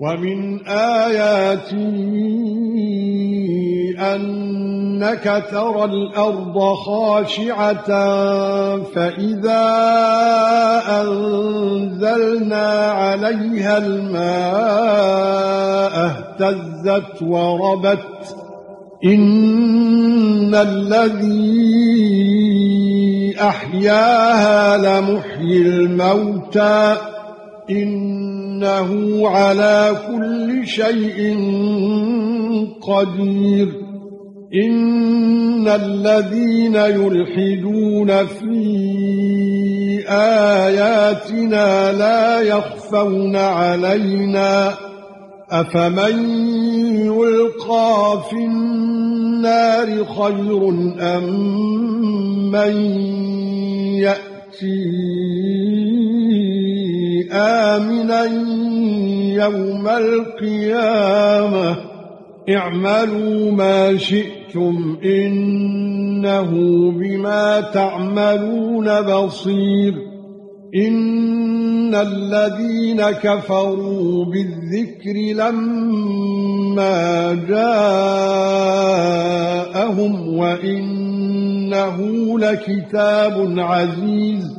ومن آياته أنك ترى الأرض خاشعة فإذا أنزلنا عليها الماء اهتزت وربت إن الذي أحياها لمحيي الموتى إنه على كل شيء قدير. إن الذين يلحدون في آياتنا لا يخفون علينا. أفمن يلقى في النار خير أم من يأتي آمنا يوم القيامة. اعملوا ما شئتم إنه بما تعملون بصير. إن الذين كفروا بالذكر لما جاءهم وإنه لكتاب عزيز.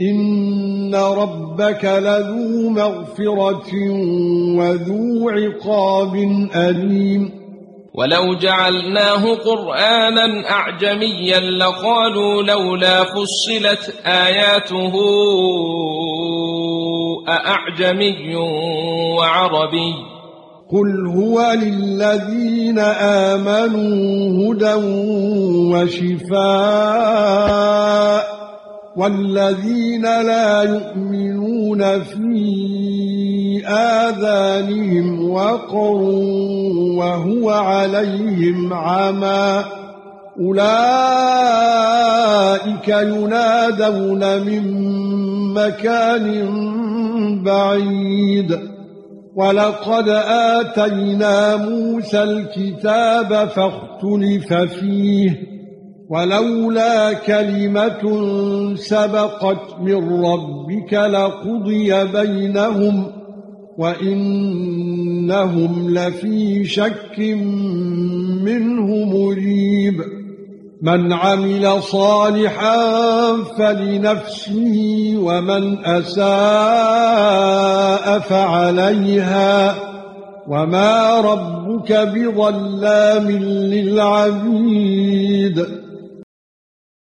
ان ربك لذو مغفرة وذو عقاب أليم ولو جعلناه قرآنا أعجميا لقالوا لولا فصلت آياته أأعجمي وعربي قل هو للذين آمنوا هدى وشفاء والذين لا يؤمنون في آذانهم وقر وهو عليهم عمى أولئك ينادون من مكان بعيد ولقد آتينا موسى الكتاب فاختلف فيه ولولا كلمة سبقت من ربك لقضي بينهم وإنهم لفي شك منه مريب. من عمل صالحا فلنفسه ومن أساء فعليها. وما ربك بظلام للعبيد.